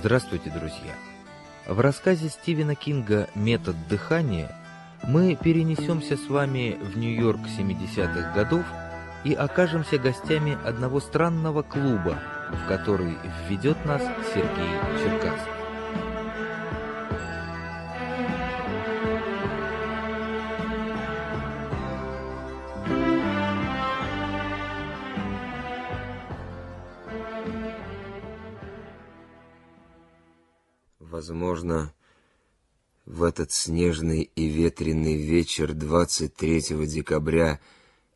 Здравствуйте, друзья! В рассказе Стивена Кинга «Метод дыхания» мы перенесемся с вами в Нью-Йорк 70-х годов и окажемся гостями одного странного клуба, в который введет нас Сергей Черкасов. Возможно, в этот снежный и ветреный вечер 23 декабря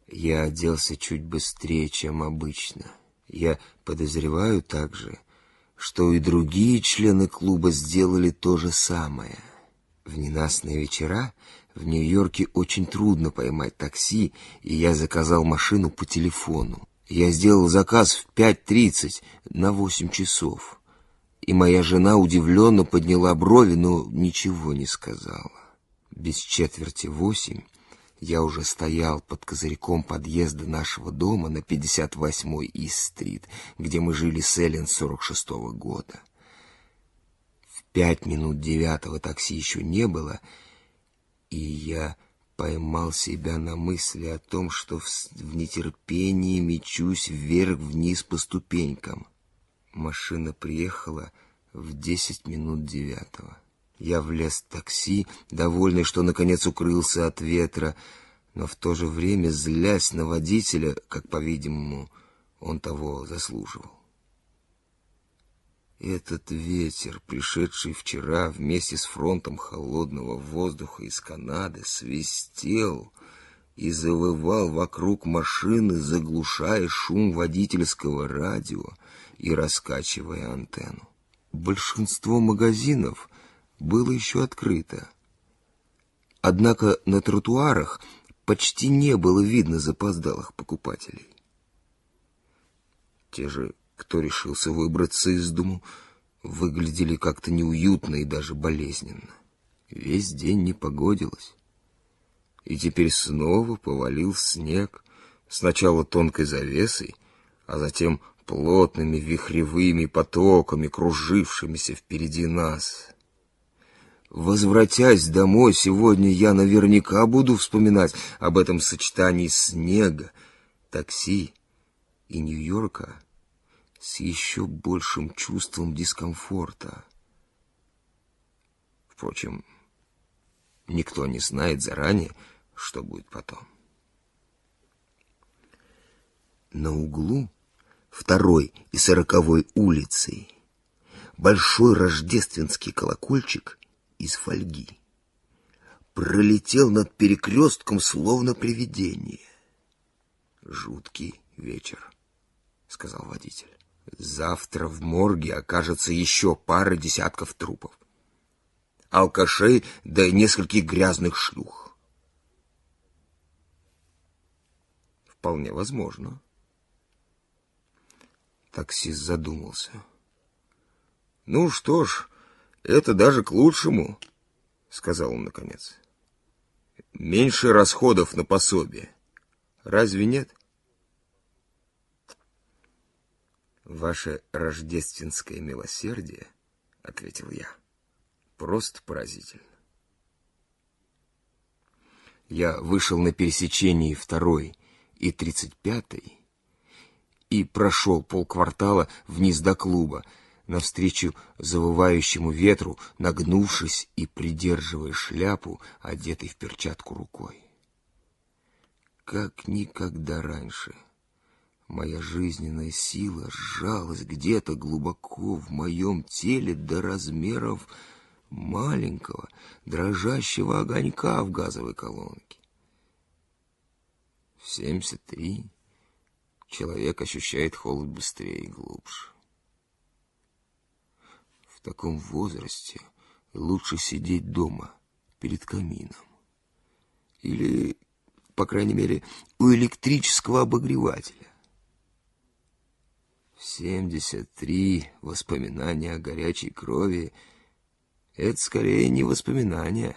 я оделся чуть быстрее, чем обычно. Я подозреваю также, что и другие члены клуба сделали то же самое. В ненастные вечера в Нью-Йорке очень трудно поймать такси, и я заказал машину по телефону. Я сделал заказ в 5.30 на 8 часов и моя жена удивленно подняла брови, но ничего не сказала. Без четверти восемь я уже стоял под козырьком подъезда нашего дома на 58-й Ист-стрит, где мы жили с Эллен 46-го года. В пять минут девятого такси еще не было, и я поймал себя на мысли о том, что в нетерпении мечусь вверх-вниз по ступенькам. Машина приехала в десять минут девятого. Я влез в такси, довольный, что наконец укрылся от ветра, но в то же время злясь на водителя, как, по-видимому, он того заслуживал. Этот ветер, пришедший вчера вместе с фронтом холодного воздуха из Канады, свистел и завывал вокруг машины, заглушая шум водительского радио и раскачивая антенну. Большинство магазинов было еще открыто. Однако на тротуарах почти не было видно запоздалых покупателей. Те же, кто решился выбраться из дому, выглядели как-то неуютно и даже болезненно. Весь день не погодилось. И теперь снова повалил снег, сначала тонкой завесой, а затем плотными вихревыми потоками, кружившимися впереди нас. Возвратясь домой, сегодня я наверняка буду вспоминать об этом сочетании снега, такси и Нью-Йорка с еще большим чувством дискомфорта. Впрочем, никто не знает заранее, что будет потом. На углу второй и сороковой улицей большой рождественский колокольчик из фольги пролетел над перекрестком словно привидение. «Жуткий вечер», — сказал водитель. «Завтра в морге окажется еще пара десятков трупов. Алкашей да нескольких грязных шлюх». «Вполне возможно», Таксист задумался. «Ну что ж, это даже к лучшему», — сказал он наконец. «Меньше расходов на пособие. Разве нет?» «Ваше рождественское милосердие», — ответил я, — «просто поразительно». Я вышел на пересечении второй и тридцать пятой и прошел полквартала вниз до клуба, навстречу завывающему ветру, нагнувшись и придерживая шляпу, одетой в перчатку рукой. Как никогда раньше моя жизненная сила сжалась где-то глубоко в моем теле до размеров маленького дрожащего огонька в газовой колонке. В семьдесят три человек ощущает холод быстрее и глубже. В таком возрасте лучше сидеть дома перед камином. Или, по крайней мере, у электрического обогревателя. В 73 воспоминания о горячей крови — это скорее не воспоминания,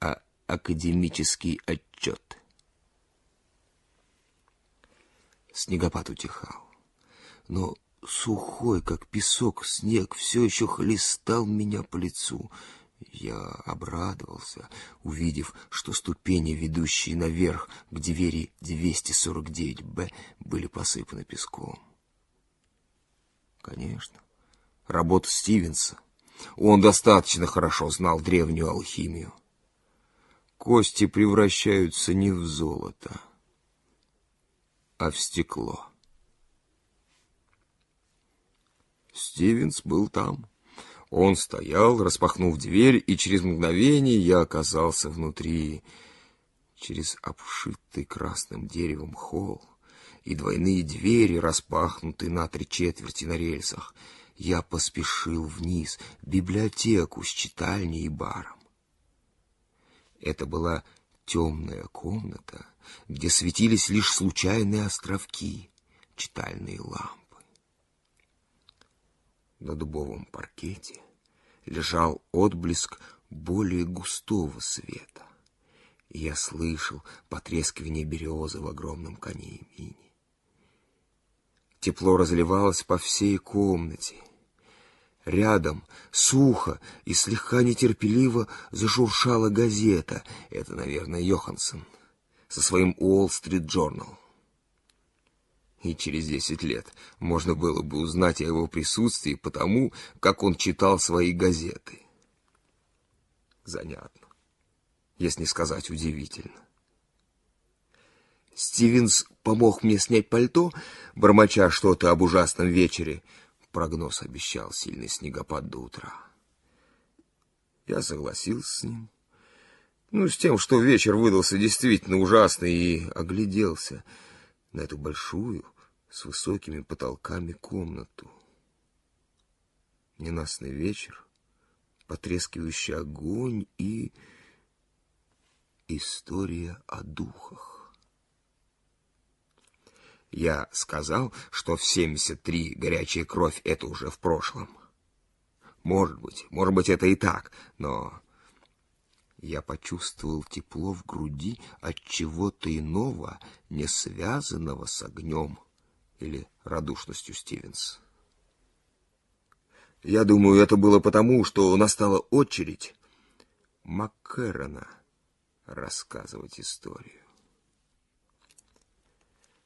а академический отчет. Снегопад утихал. Но сухой, как песок, снег все еще хлестал меня по лицу. Я обрадовался, увидев, что ступени, ведущие наверх к двери 249-Б, были посыпаны песком. Конечно, работа Стивенса. Он достаточно хорошо знал древнюю алхимию. Кости превращаются не в золото, а в стекло. Стивенс был там. Он стоял, распахнув дверь, и через мгновение я оказался внутри. Через обшитый красным деревом холл и двойные двери, распахнутые на три четверти на рельсах, я поспешил вниз, в библиотеку с читальней и баром. Это была темная комната, где светились лишь случайные островки, читальные лампы. На дубовом паркете лежал отблеск более густого света, и я слышал потрескивание березы в огромном коне имени. Тепло разливалось по всей комнате. Рядом, сухо и слегка нетерпеливо зашуршала газета. Это, наверное, Йоханссон со своим Уолл-стрит Джорнал и через десять лет можно было бы узнать о его присутствии потому, как он читал свои газеты. Занятно, если не сказать удивительно. Стивенс помог мне снять пальто, бормоча что-то об ужасном вечере. Прогноз обещал сильный снегопад до утра. Я согласился с ним. Ну, с тем, что вечер выдался действительно ужасный, и огляделся на эту большую, с высокими потолками комнату. Ненастный вечер, потрескивающий огонь и история о духах. Я сказал, что в 73 горячая кровь — это уже в прошлом. Может быть, может быть, это и так, но я почувствовал тепло в груди от чего-то иного, не связанного с огнем или радушностью Стивенс. Я думаю, это было потому, что настала очередь Маккерона рассказывать историю.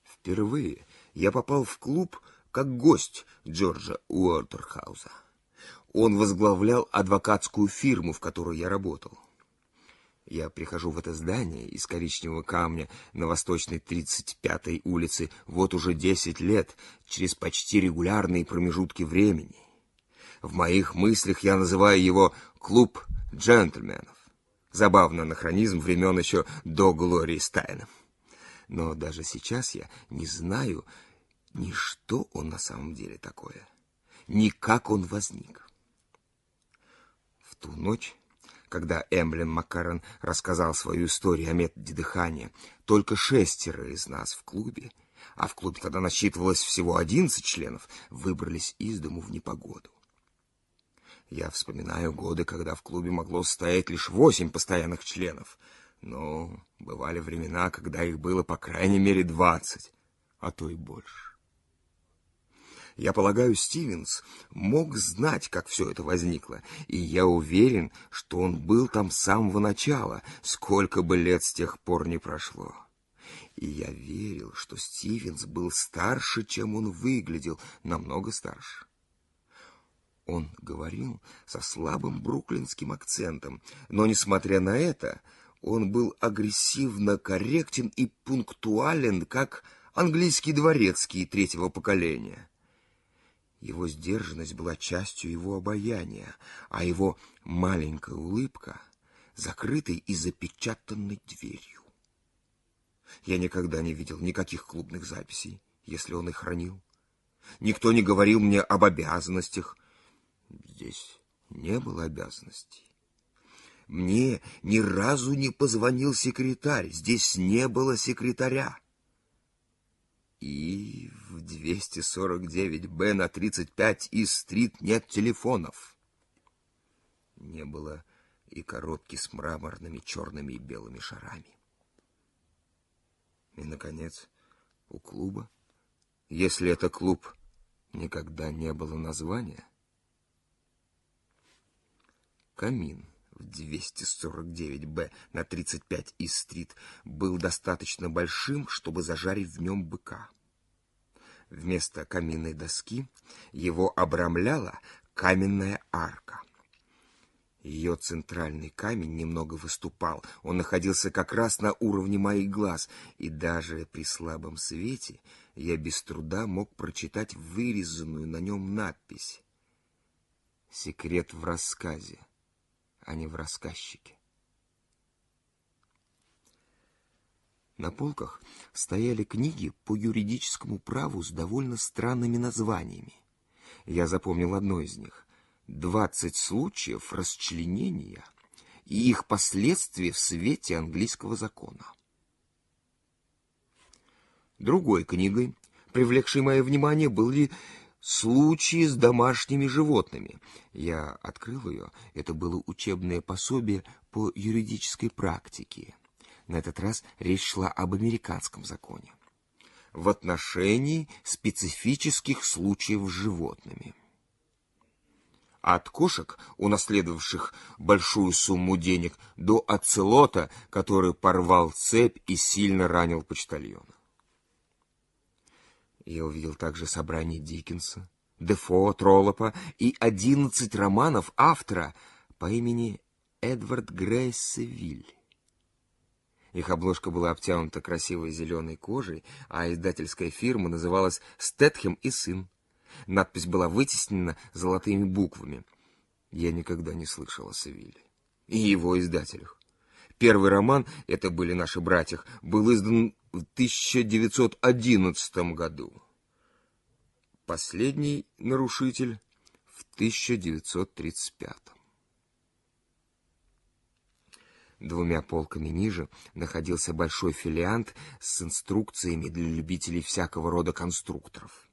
Впервые я попал в клуб как гость Джорджа Уортерхауза. Он возглавлял адвокатскую фирму, в которой я работал. Я прихожу в это здание из коричневого камня на восточной 35-й улице вот уже 10 лет, через почти регулярные промежутки времени. В моих мыслях я называю его «клуб джентльменов». Забавный анахронизм времен еще до Глории Стайна. Но даже сейчас я не знаю ни что он на самом деле такое, ни как он возник. В ту ночь когда Эмблин Маккарон рассказал свою историю о методе дыхания, только шестеро из нас в клубе, а в клубе, когда насчитывалось всего одиннадцать членов, выбрались из дому в непогоду. Я вспоминаю годы, когда в клубе могло стоять лишь восемь постоянных членов, но бывали времена, когда их было по крайней мере двадцать, а то и больше. Я полагаю, Стивенс мог знать, как все это возникло, и я уверен, что он был там с самого начала, сколько бы лет с тех пор не прошло. И я верил, что Стивенс был старше, чем он выглядел, намного старше. Он говорил со слабым бруклинским акцентом, но, несмотря на это, он был агрессивно корректен и пунктуален, как английский дворецкий третьего поколения. Его сдержанность была частью его обаяния, а его маленькая улыбка — закрытой и запечатанной дверью. Я никогда не видел никаких клубных записей, если он их хранил. Никто не говорил мне об обязанностях. Здесь не было обязанностей. Мне ни разу не позвонил секретарь, здесь не было секретаря. И в 249-Б на 35 из стрит нет телефонов. Не было и коробки с мраморными черными и белыми шарами. И, наконец, у клуба, если это клуб никогда не было названия. Камин 249-Б на 35 Ист-стрит был достаточно большим, чтобы зажарить в нем быка. Вместо каминной доски его обрамляла каменная арка. Ее центральный камень немного выступал, он находился как раз на уровне моих глаз, и даже при слабом свете я без труда мог прочитать вырезанную на нем надпись «Секрет в рассказе, а не в рассказчике». На полках стояли книги по юридическому праву с довольно странными названиями. Я запомнил одно из них «Двадцать случаев расчленения и их последствия в свете английского закона». Другой книгой, привлекшей мое внимание, были «Случаи с домашними животными». Я открыл ее, это было учебное пособие по юридической практике. На этот раз речь шла об американском законе. В отношении специфических случаев с животными. От кошек, унаследовавших большую сумму денег, до оцелота, который порвал цепь и сильно ранил почтальона. Я увидел также собрание Диккенса, Дефо, Троллопа и одиннадцать романов автора по имени Эдвард Грейс Севиль. Их обложка была обтянута красивой зеленой кожей, а издательская фирма называлась «Стэтхем и сын». Надпись была вытеснена золотыми буквами. Я никогда не слышал о Севиле и его издателях. Первый роман, это были наши братья, был издан в 1911 году. Последний нарушитель в 1935. Двумя полками ниже находился большой филиант с инструкциями для любителей всякого рода конструкторов.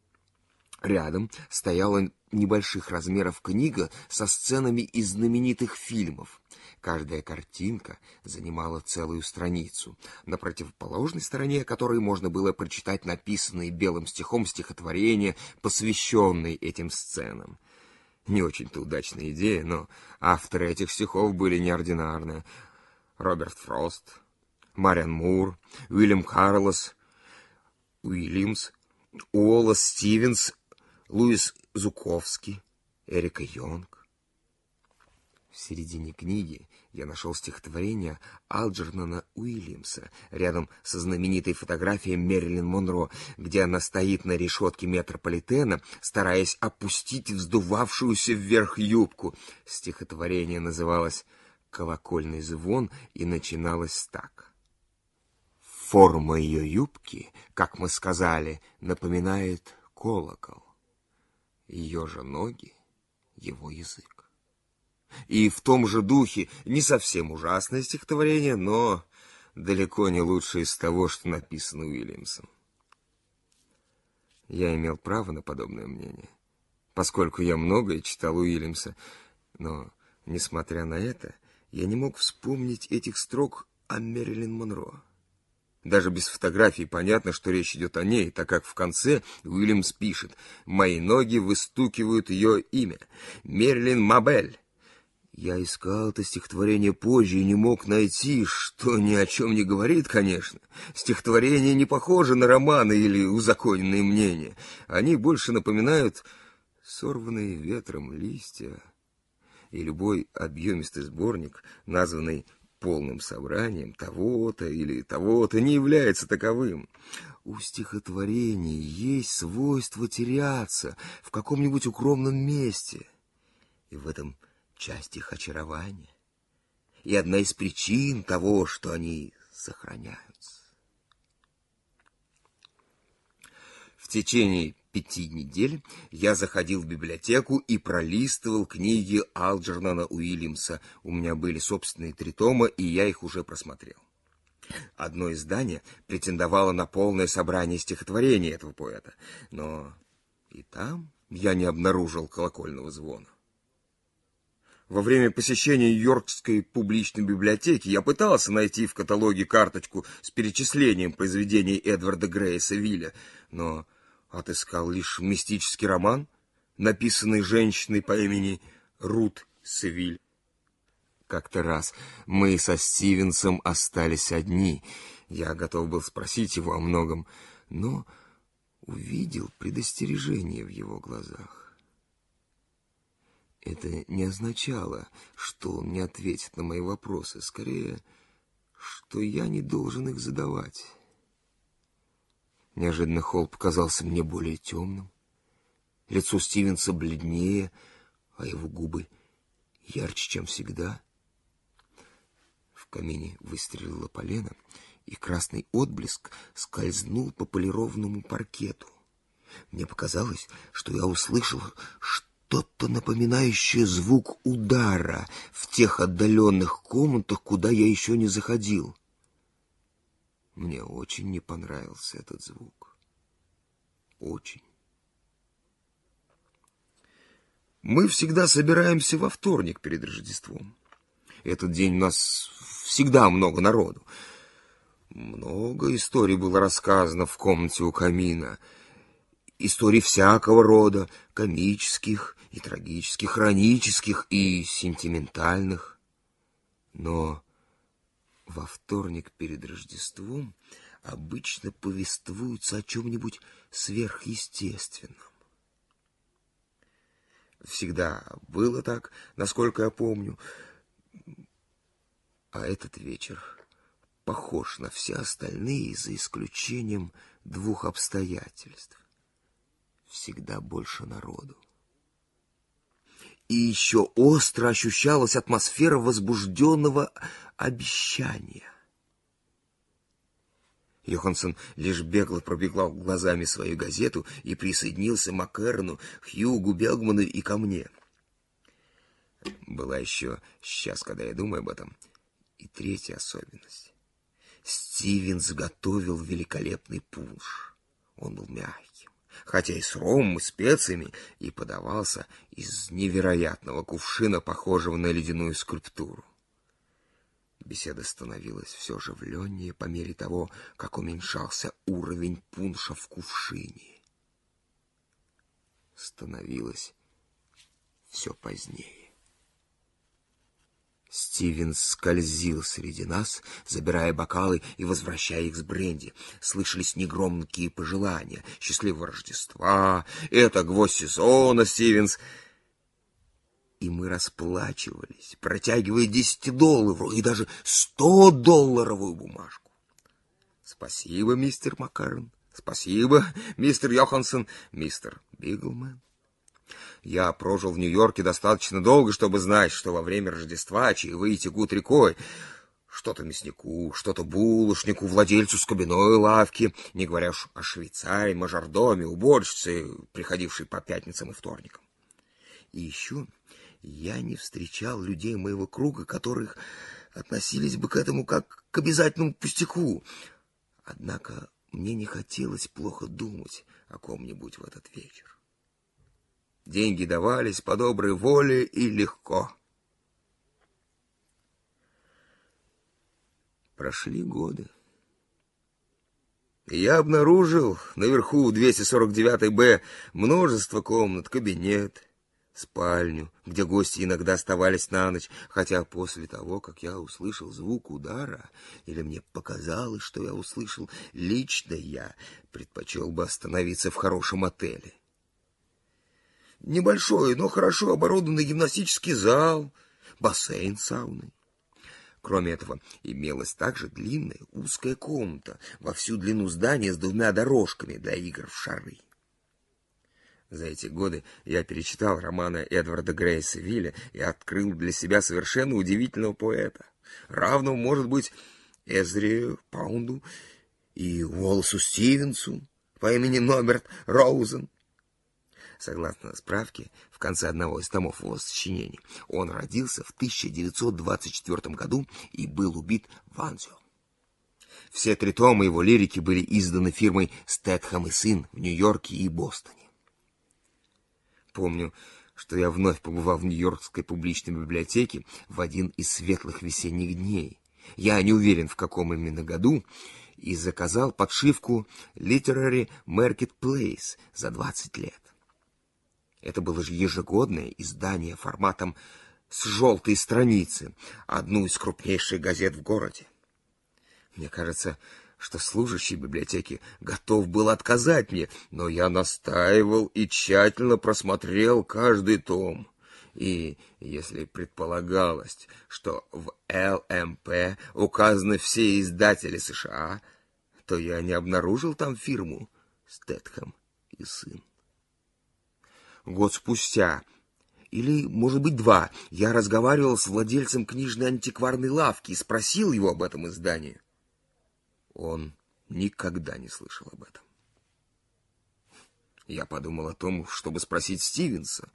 Рядом стояла небольших размеров книга со сценами из знаменитых фильмов. Каждая картинка занимала целую страницу, на противоположной стороне которой можно было прочитать написанные белым стихом стихотворения, посвященные этим сценам. Не очень-то удачная идея, но авторы этих стихов были неординарные. Роберт Фрост, Мариан Мур, Уильям Карлос, Уильямс, Уоллес Стивенс, Луис Зуковский, Эрика Йонг. В середине книги я нашел стихотворение Алджернона Уильямса рядом со знаменитой фотографией Мерлин Монро, где она стоит на решетке метрополитена, стараясь опустить вздувавшуюся вверх юбку. Стихотворение называлось колокольный звон и начиналось так. Форма ее юбки, как мы сказали, напоминает колокол. Ее же ноги — его язык. И в том же духе не совсем ужасное стихотворение, но далеко не лучшее из того, что написано Уильямсом. Я имел право на подобное мнение, поскольку я многое читал Уильямса, но, несмотря на это, я не мог вспомнить этих строк о Мэрилин Монро. Даже без фотографий понятно, что речь идет о ней, так как в конце Уильямс пишет «Мои ноги выстукивают ее имя. Мерлин Мабель». Я искал это стихотворение позже и не мог найти, что ни о чем не говорит, конечно. Стихотворение не похоже на романы или узаконенные мнения. Они больше напоминают сорванные ветром листья и любой объемистый сборник, названный полным собранием того-то или того-то, не является таковым. У стихотворений есть свойство теряться в каком-нибудь укромном месте. И в этом часть их очарования. И одна из причин того, что они сохраняются. В течение пяти недель я заходил в библиотеку и пролистывал книги Алджернона Уильямса. У меня были собственные три тома, и я их уже просмотрел. Одно издание претендовало на полное собрание стихотворений этого поэта, но и там я не обнаружил колокольного звона. Во время посещения Йоркской публичной библиотеки я пытался найти в каталоге карточку с перечислением произведений Эдварда Грейса Вилля, но отыскал лишь мистический роман, написанный женщиной по имени Рут Севиль. Как-то раз мы со Стивенсом остались одни. Я готов был спросить его о многом, но увидел предостережение в его глазах. Это не означало, что он не ответит на мои вопросы, скорее, что я не должен их задавать. Неожиданно Холл показался мне более темным. Лицо Стивенса бледнее, а его губы ярче, чем всегда. В камине выстрелила полена, и красный отблеск скользнул по полированному паркету. Мне показалось, что я услышал что-то напоминающее звук удара в тех отдаленных комнатах, куда я еще не заходил. Мне очень не понравился этот звук. Очень. Мы всегда собираемся во вторник перед Рождеством. Этот день у нас всегда много народу. Много историй было рассказано в комнате у камина. Историй всякого рода, комических и трагических, хронических и сентиментальных. Но во вторник перед Рождеством обычно повествуются о чем-нибудь сверхъестественном. Всегда было так, насколько я помню. А этот вечер похож на все остальные, за исключением двух обстоятельств. Всегда больше народу. И еще остро ощущалась атмосфера возбужденного обещания. Йоханссон лишь бегло пробегал глазами свою газету и присоединился Маккерну, Хьюгу Белгману и ко мне. Была еще, сейчас, когда я думаю об этом, и третья особенность. Стивен заготовил великолепный пунш. Он был мягким, хотя и с ромом, и специями, и подавался из невероятного кувшина, похожего на ледяную скульптуру. Беседа становилась все оживленнее по мере того, как уменьшался уровень пунша в кувшине. Становилось все позднее. Стивен скользил среди нас, забирая бокалы и возвращая их с бренди. Слышались негромкие пожелания. «Счастливого Рождества! Это гвоздь сезона, Стивенс!» И мы расплачивались, протягивая десятидолларовую и даже сто-долларовую бумажку. Спасибо, мистер Маккарон. Спасибо, мистер Йоханссон, мистер Биглмен. Я прожил в Нью-Йорке достаточно долго, чтобы знать, что во время Рождества чаевые текут рекой. Что-то мяснику, что-то булочнику, владельцу скобяной лавки, не говоря уж о швейцаре, мажордоме, уборщице, приходившей по пятницам и вторникам. И еще я не встречал людей моего круга, которых относились бы к этому как к обязательному пустяку. Однако мне не хотелось плохо думать о ком-нибудь в этот вечер. Деньги давались по доброй воле и легко. Прошли годы. Я обнаружил наверху 249-Б множество комнат, кабинет, спальню, где гости иногда оставались на ночь, хотя после того, как я услышал звук удара, или мне показалось, что я услышал, лично я предпочел бы остановиться в хорошем отеле. Небольшой, но хорошо оборудованный гимнастический зал, бассейн с сауной. Кроме этого, имелась также длинная узкая комната во всю длину здания с двумя дорожками для игр в шары. За эти годы я перечитал романы Эдварда Грейса Вилля и открыл для себя совершенно удивительного поэта, равного, может быть, Эзри Паунду и Уоллесу Стивенсу по имени Ноберт Роузен. Согласно справке, в конце одного из томов его сочинений, он родился в 1924 году и был убит в Анзио. Все три тома его лирики были изданы фирмой «Стэтхэм и сын» в Нью-Йорке и Бостоне. Помню, что я вновь побывал в Нью-Йоркской публичной библиотеке в один из светлых весенних дней, я не уверен, в каком именно году, и заказал подшивку Literary Marketplace за 20 лет. Это было же ежегодное издание форматом с желтой страницы, одну из крупнейших газет в городе. Мне кажется, что служащий библиотеки готов был отказать мне, но я настаивал и тщательно просмотрел каждый том. И если предполагалось, что в ЛМП указаны все издатели США, то я не обнаружил там фирму Стэтхэм и сын. Год спустя, или, может быть, два, я разговаривал с владельцем книжной антикварной лавки и спросил его об этом издании. Он никогда не слышал об этом. Я подумал о том, чтобы спросить Стивенса,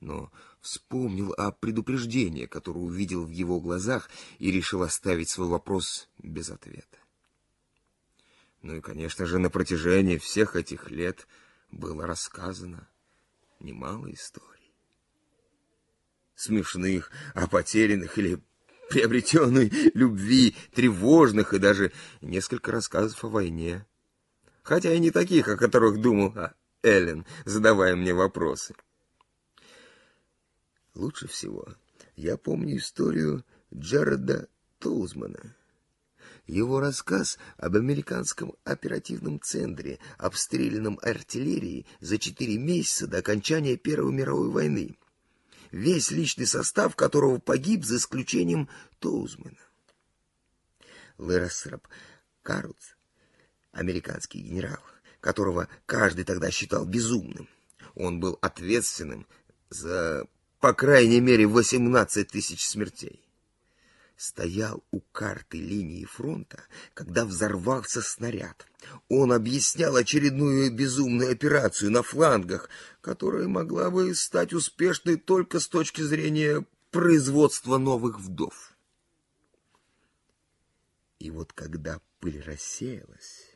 но вспомнил о предупреждении, которое увидел в его глазах, и решил оставить свой вопрос без ответа. Ну и, конечно же, на протяжении всех этих лет было рассказано немало историй. Смешных, о потерянных или приобретенной любви, тревожных и даже несколько рассказов о войне. Хотя и не таких, о которых думал а Эллен, задавая мне вопросы. Лучше всего я помню историю Джареда Тоузмана. Его рассказ об американском оперативном центре, обстрелянном артиллерией за четыре месяца до окончания Первой мировой войны. Весь личный состав которого погиб за исключением Тоузмана. Лерасрап Каруц, американский генерал, которого каждый тогда считал безумным, он был ответственным за, по крайней мере, 18 тысяч смертей стоял у карты линии фронта, когда взорвался снаряд. Он объяснял очередную безумную операцию на флангах, которая могла бы стать успешной только с точки зрения производства новых вдов. И вот когда пыль рассеялась,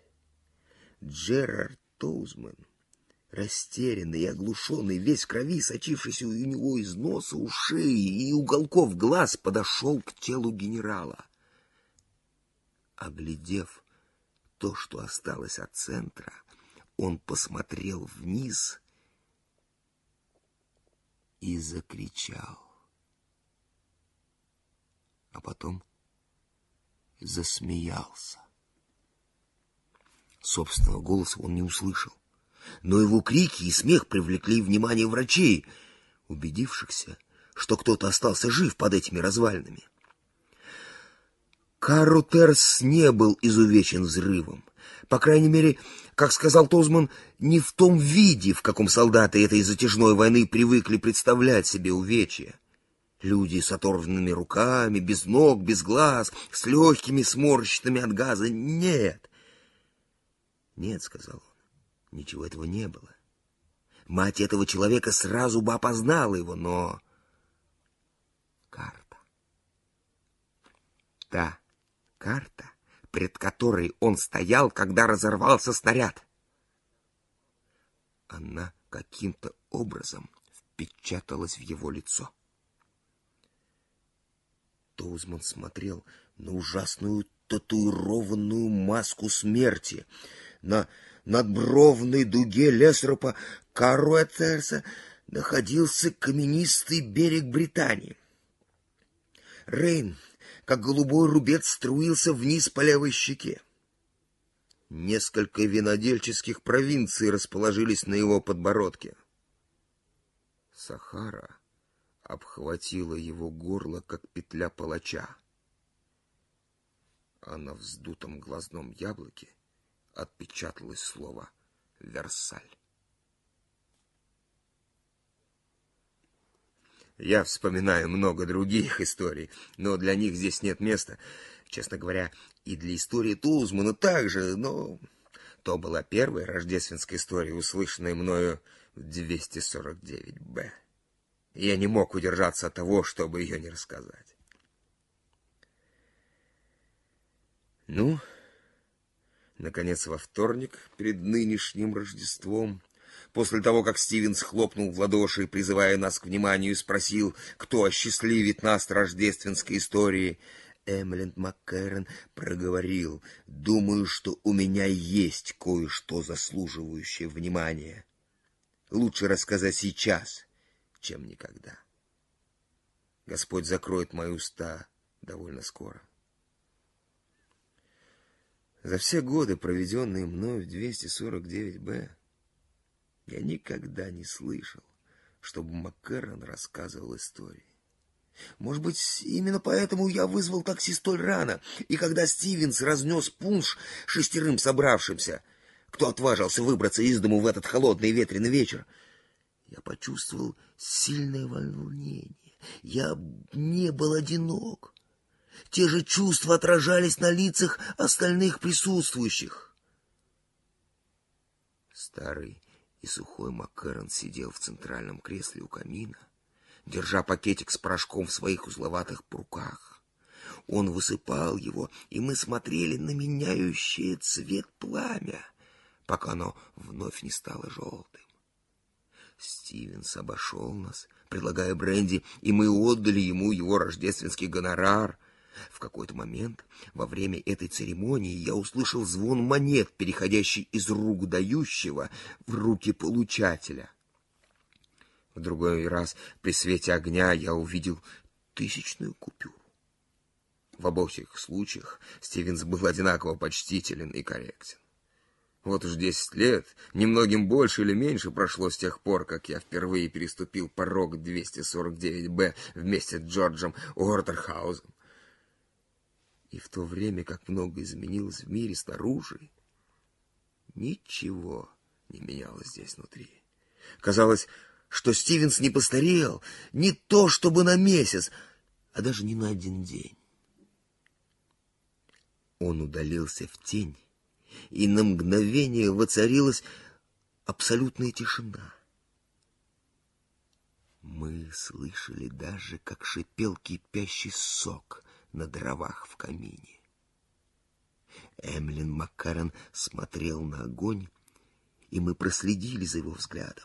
Джерард Тоузман Растерянный и оглушенный, весь в крови, сочившийся у него из носа, ушей и уголков глаз, подошел к телу генерала. Оглядев то, что осталось от центра, он посмотрел вниз и закричал. А потом засмеялся. Собственного голоса он не услышал но его крики и смех привлекли внимание врачей, убедившихся, что кто-то остался жив под этими развалинами. Карутерс не был изувечен взрывом. По крайней мере, как сказал Тозман, не в том виде, в каком солдаты этой затяжной войны привыкли представлять себе увечья. Люди с оторванными руками, без ног, без глаз, с легкими сморщенными от газа. Нет. Нет, сказал он. Ничего этого не было. Мать этого человека сразу бы опознала его, но... Карта. Та карта, пред которой он стоял, когда разорвался снаряд. Она каким-то образом впечаталась в его лицо. Тоузман смотрел на ужасную татуированную маску смерти, на надбровной дуге Лесропа Каруэтерса находился каменистый берег Британии. Рейн, как голубой рубец, струился вниз по левой щеке. Несколько винодельческих провинций расположились на его подбородке. Сахара обхватила его горло, как петля палача. А на вздутом глазном яблоке отпечаталось слово «Версаль». Я вспоминаю много других историй, но для них здесь нет места. Честно говоря, и для истории Тузмана также, но то была первая рождественская история, услышанная мною в 249-Б. Я не мог удержаться от того, чтобы ее не рассказать. Ну, Наконец, во вторник, перед нынешним Рождеством, после того, как Стивенс хлопнул в ладоши, призывая нас к вниманию, спросил, кто осчастливит нас рождественской историей, Эмленд Маккэрон проговорил, «Думаю, что у меня есть кое-что заслуживающее внимания. Лучше рассказать сейчас, чем никогда. Господь закроет мои уста довольно скоро. За все годы, проведенные мной в 249-Б, я никогда не слышал, чтобы Маккерон рассказывал истории. Может быть, именно поэтому я вызвал такси столь рано, и когда Стивенс разнес пунш шестерым собравшимся, кто отважился выбраться из дому в этот холодный ветреный вечер, я почувствовал сильное волнение. Я не был одинок. Те же чувства отражались на лицах остальных присутствующих. Старый и сухой Маккерон сидел в центральном кресле у камина, держа пакетик с порошком в своих узловатых руках. Он высыпал его, и мы смотрели на меняющее цвет пламя, пока оно вновь не стало желтым. Стивенс обошел нас, предлагая бренди, и мы отдали ему его рождественский гонорар. В какой-то момент во время этой церемонии я услышал звон монет, переходящий из рук дающего в руки получателя. В другой раз при свете огня я увидел тысячную купюру. В обоих случаях Стивенс был одинаково почтителен и корректен. Вот уж десять лет, немногим больше или меньше прошло с тех пор, как я впервые переступил порог 249-Б вместе с Джорджем Уортерхаузом. И в то время, как много изменилось в мире снаружи, ничего не менялось здесь внутри. Казалось, что Стивенс не постарел, не то чтобы на месяц, а даже не на один день. Он удалился в тень, и на мгновение воцарилась абсолютная тишина. Мы слышали даже, как шипел кипящий сок на дровах в камине. Эмлин Маккарен смотрел на огонь, и мы проследили за его взглядом.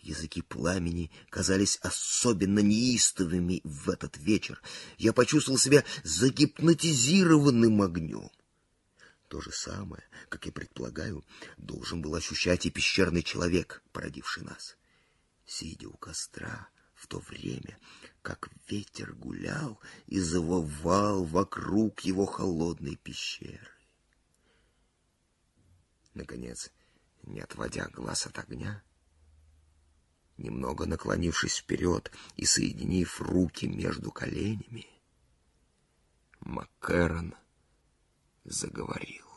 Языки пламени казались особенно неистовыми в этот вечер. Я почувствовал себя загипнотизированным огнем. То же самое, как и предполагаю, должен был ощущать и пещерный человек, породивший нас. Сидя у костра в то время, как ветер гулял и завывал вокруг его холодной пещеры. Наконец, не отводя глаз от огня, немного наклонившись вперед и соединив руки между коленями, Маккерон — заговорил.